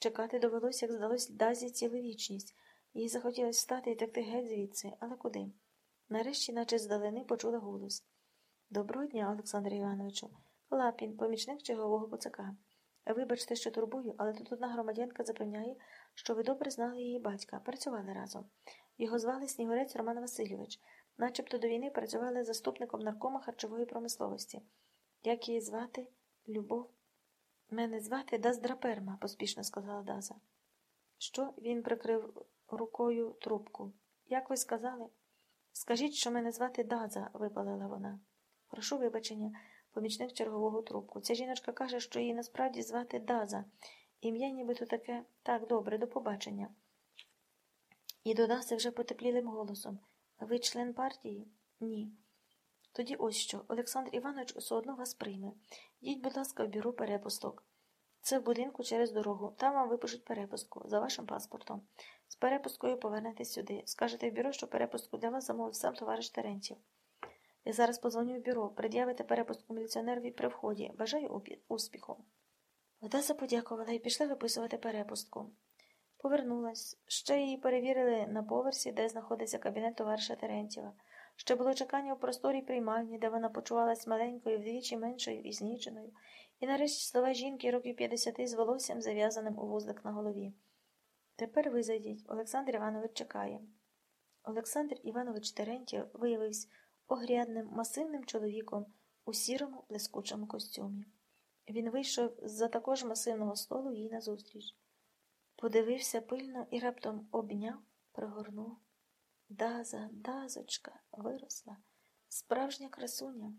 Чекати довелося, як здалось, Дазі цілу вічність. Їй захотілося встати і текти геть звідси, але куди? Нарешті, наче здалени, почула голос. Доброго дня, Олександре Івановичу. Лапін, помічник чергового поцака. Вибачте, що турбую, але тут одна громадянка запевняє, що ви добре знали її батька, працювали разом. Його звали Снігурець Роман Васильович, начебто до війни працювали заступником наркома харчової промисловості. Як її звати? Любов? Мене звати Даздраперма, поспішно сказала Даза. Що? Він прикрив рукою трубку. Як ви сказали? Скажіть, що мене звати Даза, випалила вона. Прошу вибачення, помічник чергового трубку. Ця жіночка каже, що її насправді звати Даза. Ім'я нібито таке так добре, до побачення. І додався вже потеплілим голосом. Ви член партії? Ні. Тоді ось що. Олександр Іванович усе одно вас прийме. Їдь, будь ласка, в бюро перепусток. Це в будинку через дорогу. Там вам випишуть перепустку за вашим паспортом. З перепусткою повернетесь сюди. Скажете в бюро, що перепустку для вас замовив сам товариш Терентів. Я зараз позвоню в бюро, пред'явите перепустку міліціонерові при вході. Бажаю успіху. Одеса подякувала і пішла виписувати перепустку. Повернулась. Ще її перевірили на поверсі, де знаходиться кабінет товариша Терентєва. Ще було чекання у просторій приймальні, де вона почувалась маленькою, вдвічі меншою і зніченою, і нарешті слова жінки років 50 з волоссям, зав'язаним у вузлик на голові. Тепер ви зайдіть, Олександр Іванович чекає. Олександр Іванович Терентєв виявився огрядним, масивним чоловіком у сірому, блискучому костюмі. Він вийшов з-за також масивного столу їй назустріч. Подивився пильно і раптом обняв, пригорнув. Даза, дазочка, виросла, справжня красуня.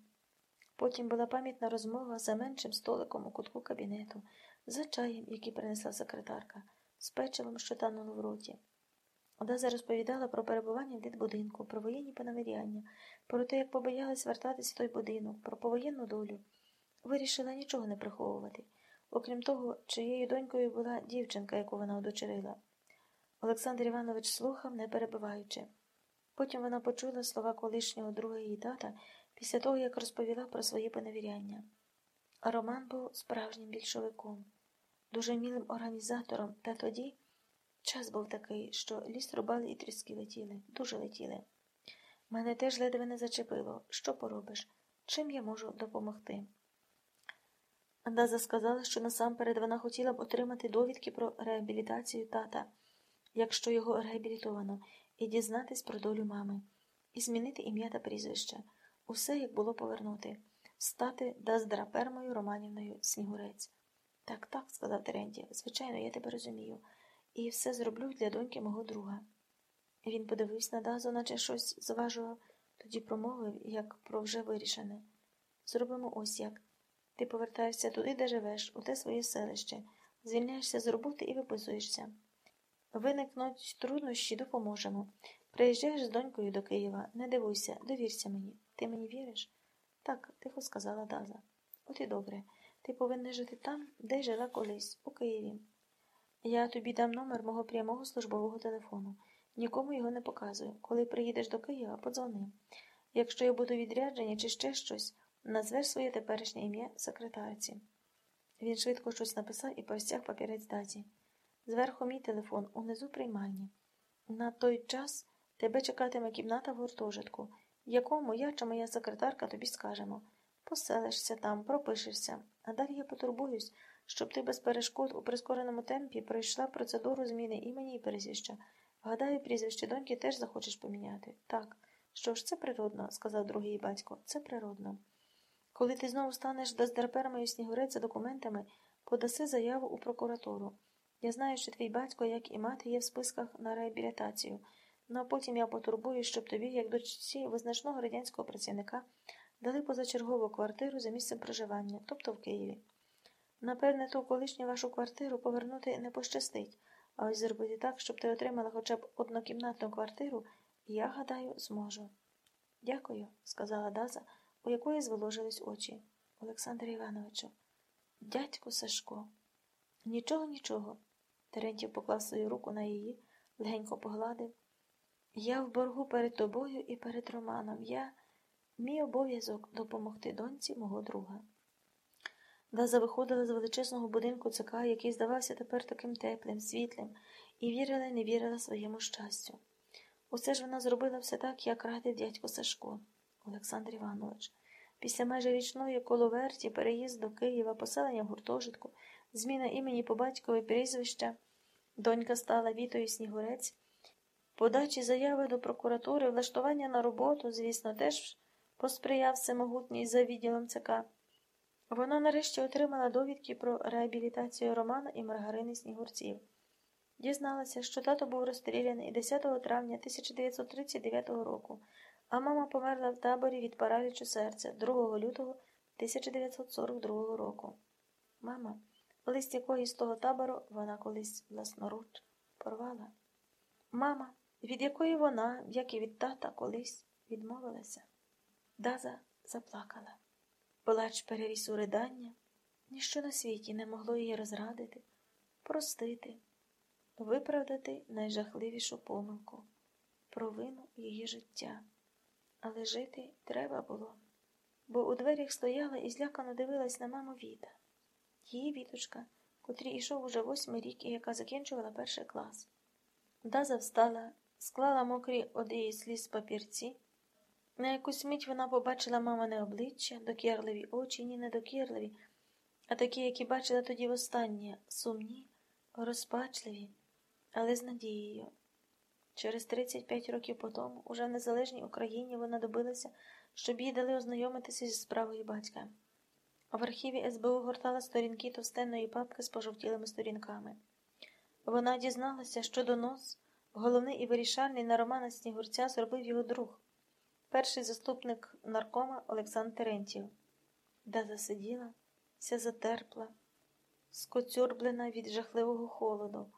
Потім була пам'ятна розмова за меншим столиком у кутку кабінету, за чаєм, який принесла секретарка, з печивом, що тануло в роті. Даза розповідала про перебування в дитбудинку, про воєнні поневіряння, про те, як побоялась вертатись в той будинок, про повоєнну долю. Вирішила нічого не приховувати, окрім того, чиєю донькою була дівчинка, яку вона удочерила. Олександр Іванович слухав, не перебиваючи. Потім вона почула слова колишнього друга її тата після того, як розповіла про свої поневіряння. Роман був справжнім більшовиком, дуже мілим організатором, та тоді час був такий, що ліс рубали і тріски летіли, дуже летіли. Мене теж ледве не зачепило. Що поробиш? Чим я можу допомогти? Даза сказала, що насамперед вона хотіла б отримати довідки про реабілітацію тата, якщо його реабілітовано, і дізнатись про долю мами, і змінити ім'я та прізвище. Усе як було повернути, стати Даздрапермою Романівною Снігурець. Так, так, сказав Терентій, звичайно, я тебе розумію, і все зроблю для доньки мого друга. Він подивився на Дазу, наче щось зважував, тоді промовив, як про вже вирішене. Зробимо ось як. Ти повертаєшся туди, де живеш, у те своє селище, звільняєшся з роботи і виписуєшся. Виникнуть труднощі, допоможемо. Приїжджаєш з донькою до Києва, не дивуйся, довірся мені. Ти мені віриш? Так, тихо сказала Даза. От і добре. Ти повинна жити там, де жила колись, у Києві. Я тобі дам номер мого прямого службового телефону. Нікому його не показую. Коли приїдеш до Києва, подзвони. Якщо я буду відрядження чи ще щось, назвеш своє теперішнє ім'я секретарці. Він швидко щось написав і простяг папірець Дазі. Зверху мій телефон, унизу приймальні. На той час тебе чекатиме кімната в гуртожитку, якому я чи моя секретарка тобі скажемо. Поселишся там, пропишешся, а далі я потурбуюсь, щоб ти без перешкод у прискореному темпі пройшла процедуру зміни імені і прізвища. Гадаю, прізвище доньки теж захочеш поміняти. Так, що ж, це природно, сказав другий батько, це природно. Коли ти знову станеш доздерпермою снігурець за документами, подаси заяву у прокуратуру. Я знаю, що твій батько, як і мати, є в списках на реабілітацію, ну а потім я потурбую, щоб тобі, як дочці визначного радянського працівника, дали позачергову квартиру за місцем проживання, тобто в Києві. Напевне, ту колишню вашу квартиру повернути не пощастить, а ось зробити так, щоб ти отримала хоча б однокімнатну квартиру, я, гадаю, зможу. Дякую, сказала Даза, у якої зволожились очі. Олександре Івановичу. Дядьку Сашко. Нічого, нічого. Терентів поклав свою руку на її, легенько погладив. Я в боргу перед тобою і перед Романом. Я мій обов'язок допомогти доньці мого друга. Даза виходила з величезного будинку ЦК, який здавався тепер таким теплим, світлим, і вірила й не вірила своєму щастю. Усе ж вона зробила все так, як радив дядько Сашко, Олександр Іванович. Після майже річної коловерті, переїзд до Києва, поселення в гуртожитку, зміна імені по батькові прізвища, донька стала Вітою Снігурець, подачі заяви до прокуратури, влаштування на роботу, звісно, теж посприяв всемогутній за відділом ЦК. Вона нарешті отримала довідки про реабілітацію Романа і Маргарини Снігурців. Дізналася, що тато був розстріляний 10 травня 1939 року, а мама померла в таборі від паралічу серця 2 лютого 1942 року. Лист з того табору вона колись власноруч порвала. Мама, від якої вона, як і від тата, колись відмовилася. Даза заплакала. Плач переріс у ридання, ніщо на світі не могло її розрадити, простити, виправдати найжахливішу помилку, провину її життя. Але жити треба було, бо у дверях стояла і злякано дивилась на маму Віта, її віточка, котрій ішов уже восьмий рік і яка закінчувала перший клас. Даза встала, склала мокрі од її сліз папірці. На якусь мить вона побачила мамине обличчя, докірливі очі, ні не докірливі, а такі, які бачила тоді востаннє, сумні, розпачливі, але з надією. Через 35 років по тому, уже в незалежній Україні, вона добилася, щоб їй дали ознайомитися зі справою батька. В архіві СБУ гортала сторінки товстенної папки з пожовтілими сторінками. Вона дізналася, що донос, головний і вирішальний на Романа Снігурця зробив його друг перший заступник наркома Олександр Терентів, де засиділа, вся затерпла, скоцюрблена від жахливого холоду,